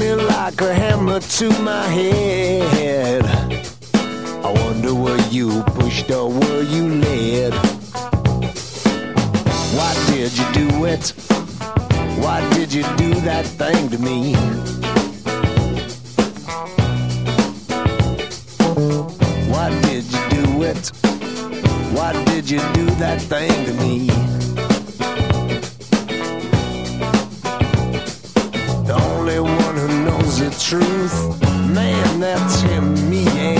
Me like a hammer to my head. I wonder were you pushed or were you led? Why did you do it? Why did you do that thing to me? Why did you do it? Why did you do that thing to me? The truth. Man, that's him, me, and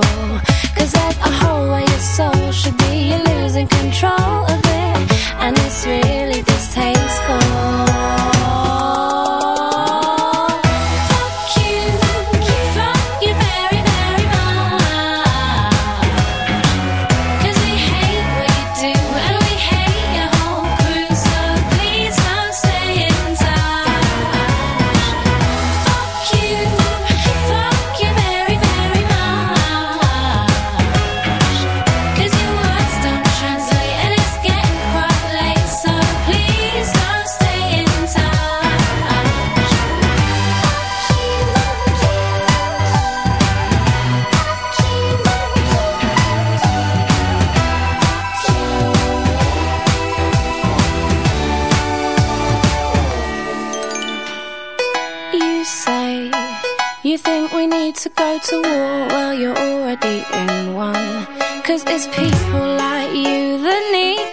Cause that's a whole, way your soul should be, you're losing control of it. And it's really distasteful.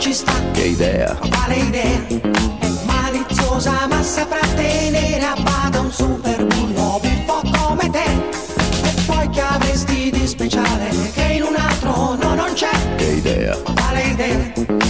Ci sta? Che idea? Quale idea? È maliziosa ma saprà tenere a bada un super bullo buffo come te. E poi che avresti di speciale che in un altro no non c'è? Che idea? Quale idea?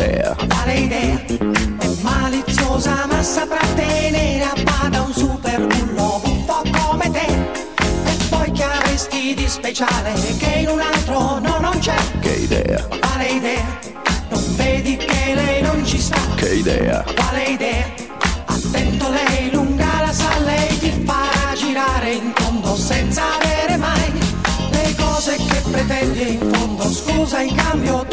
Idea, Quale idea? È maliziosa ma saprà tenere a bada un super bullo buffo come te. E poi che avresti di speciale che in un altro no non c'è? che idea, Quale idea? Non vedi che lei non ci sta? che idea, Quale idea? Attento lei, lunga la sa, lei ti farà girare in tondo senza avere mai le cose che pretendi in fondo. Scusa, in cambio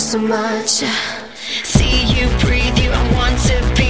you so much. See you, breathe you, I want to be.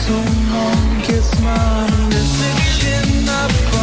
so long, kiss my addiction.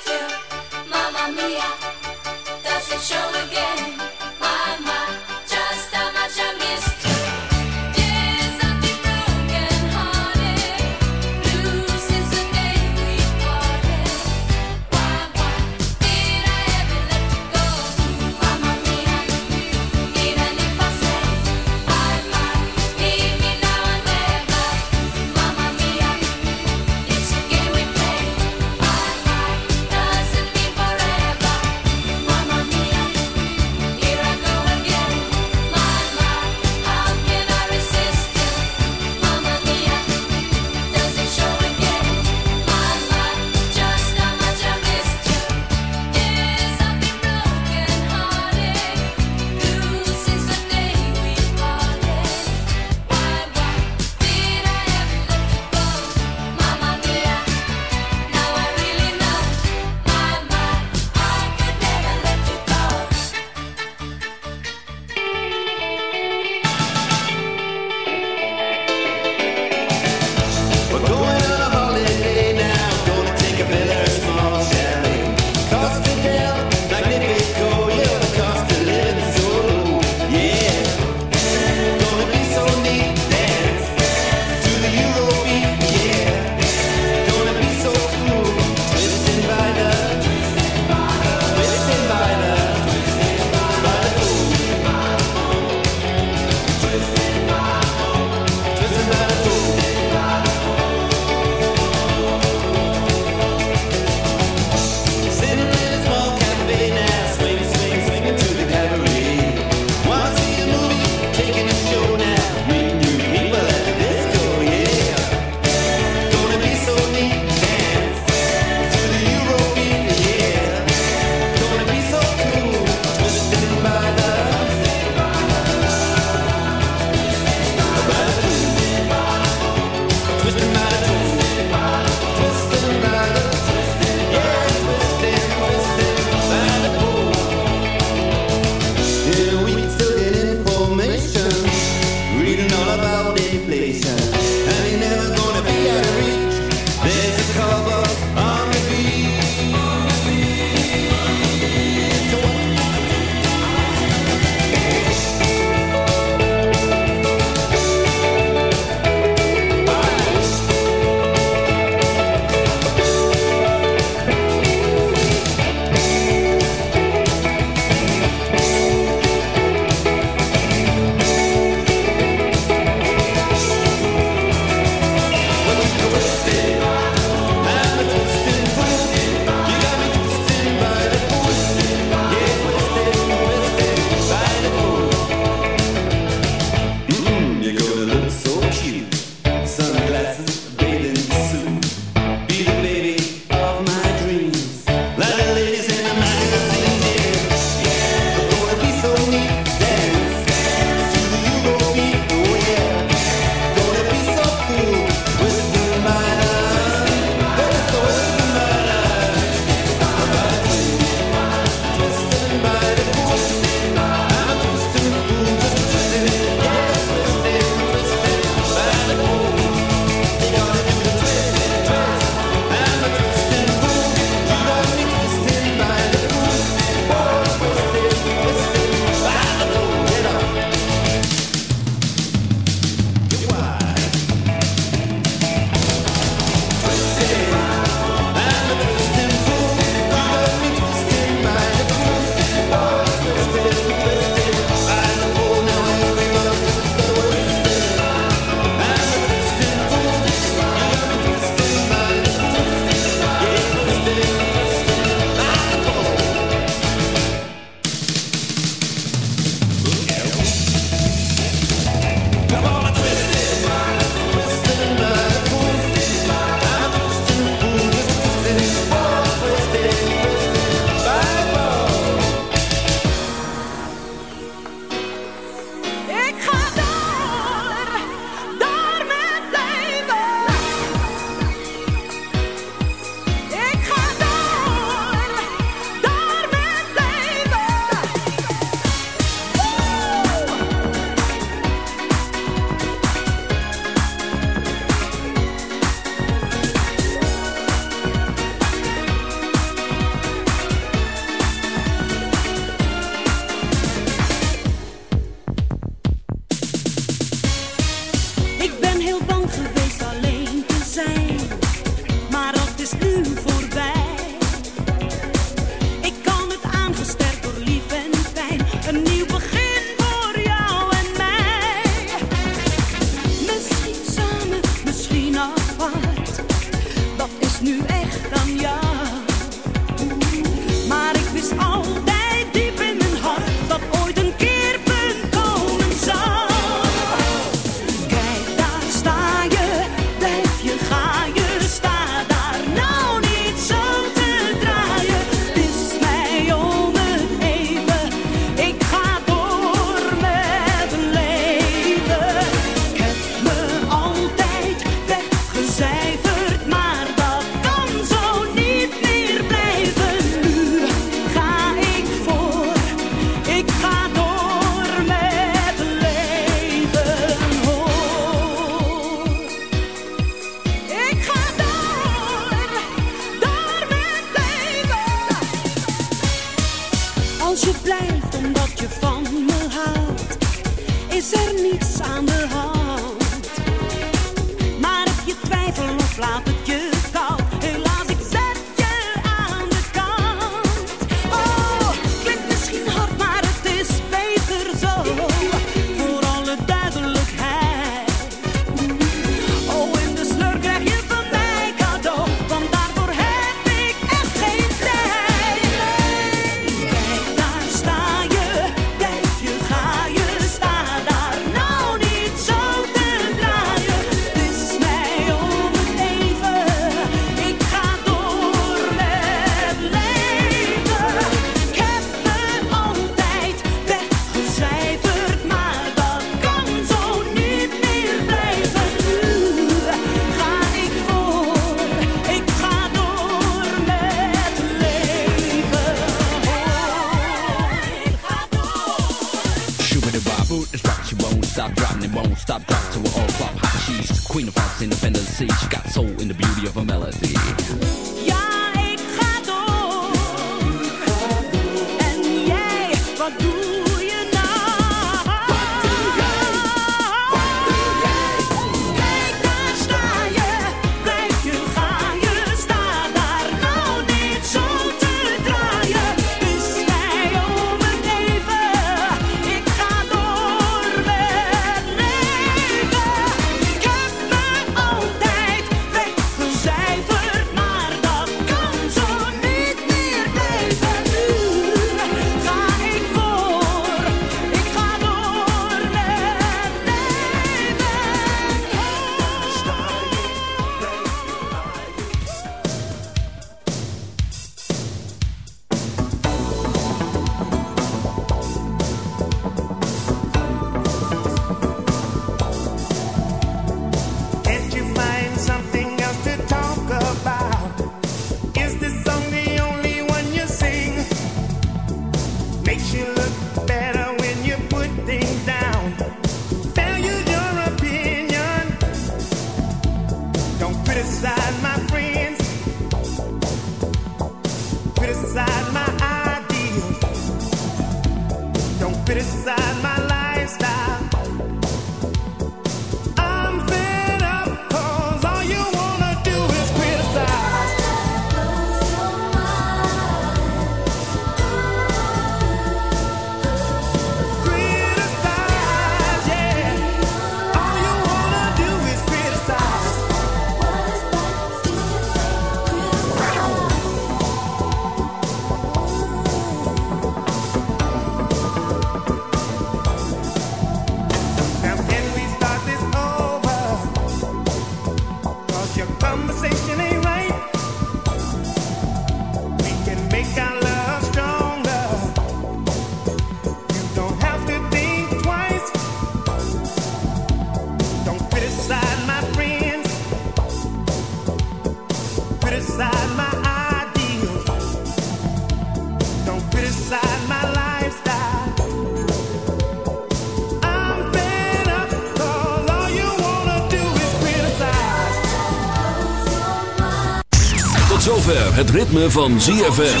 het ritme van ZFM.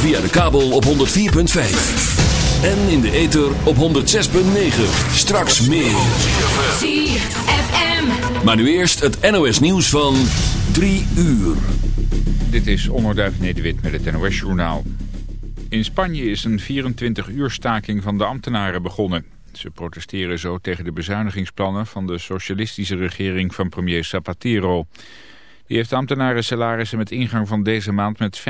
Via de kabel op 104.5. En in de ether op 106.9. Straks meer. ZFM. Maar nu eerst het NOS nieuws van 3 uur. Dit is Onderduif Nederwit met het NOS Journaal. In Spanje is een 24-uur staking van de ambtenaren begonnen. Ze protesteren zo tegen de bezuinigingsplannen van de socialistische regering van premier Zapatero. Die heeft ambtenaren salarissen met ingang van deze maand met 5%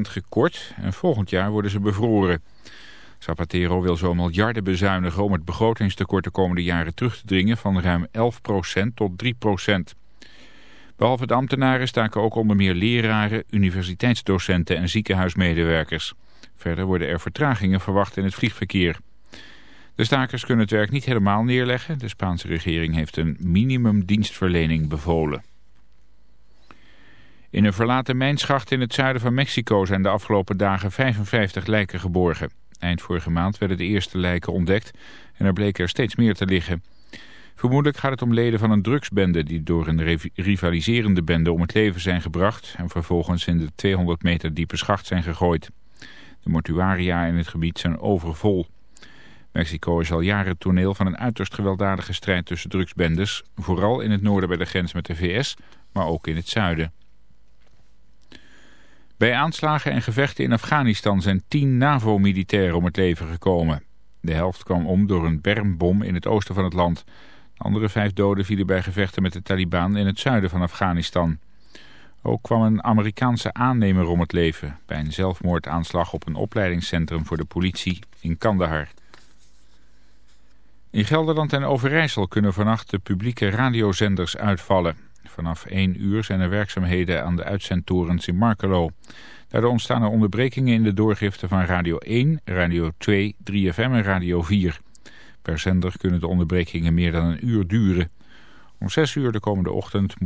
gekort en volgend jaar worden ze bevroren. Zapatero wil zo miljarden bezuinigen om het begrotingstekort de komende jaren terug te dringen van ruim 11% tot 3%. Behalve de ambtenaren staken ook onder meer leraren, universiteitsdocenten en ziekenhuismedewerkers. Verder worden er vertragingen verwacht in het vliegverkeer. De stakers kunnen het werk niet helemaal neerleggen. De Spaanse regering heeft een minimumdienstverlening bevolen. In een verlaten mijnschacht in het zuiden van Mexico zijn de afgelopen dagen 55 lijken geborgen. Eind vorige maand werden de eerste lijken ontdekt en er bleken er steeds meer te liggen. Vermoedelijk gaat het om leden van een drugsbende die door een rivaliserende bende om het leven zijn gebracht en vervolgens in de 200 meter diepe schacht zijn gegooid. De mortuaria in het gebied zijn overvol. Mexico is al jaren toneel van een uiterst gewelddadige strijd tussen drugsbendes, vooral in het noorden bij de grens met de VS, maar ook in het zuiden. Bij aanslagen en gevechten in Afghanistan zijn tien NAVO-militairen om het leven gekomen. De helft kwam om door een bermbom in het oosten van het land. De andere vijf doden vielen bij gevechten met de Taliban in het zuiden van Afghanistan. Ook kwam een Amerikaanse aannemer om het leven... bij een zelfmoordaanslag op een opleidingscentrum voor de politie in Kandahar. In Gelderland en Overijssel kunnen vannacht de publieke radiozenders uitvallen. Vanaf 1 uur zijn er werkzaamheden aan de uitzendtorens in Markelo. Daardoor ontstaan er onderbrekingen in de doorgifte van Radio 1, Radio 2, 3FM en Radio 4. Per zender kunnen de onderbrekingen meer dan een uur duren. Om 6 uur de komende ochtend